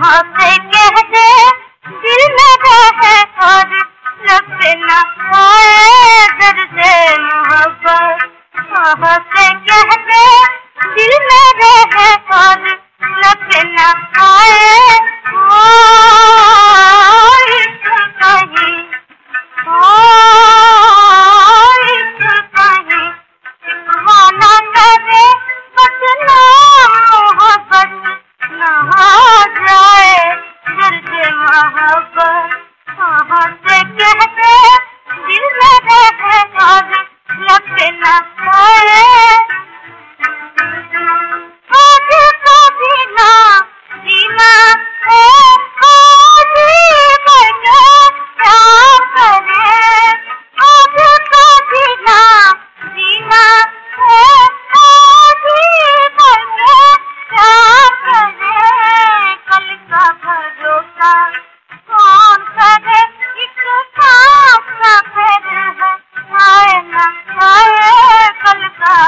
Monday लग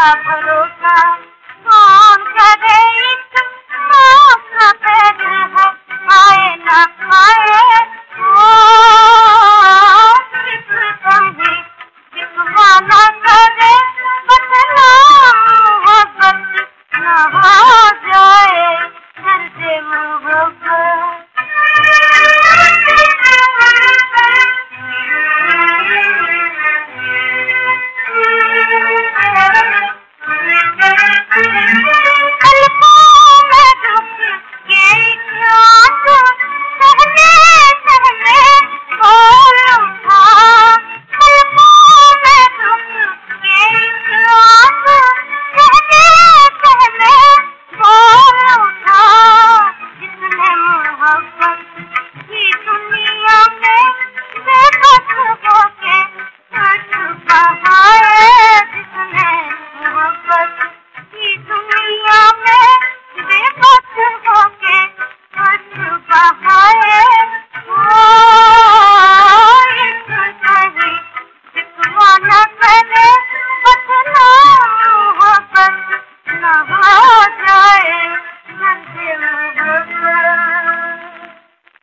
I pray.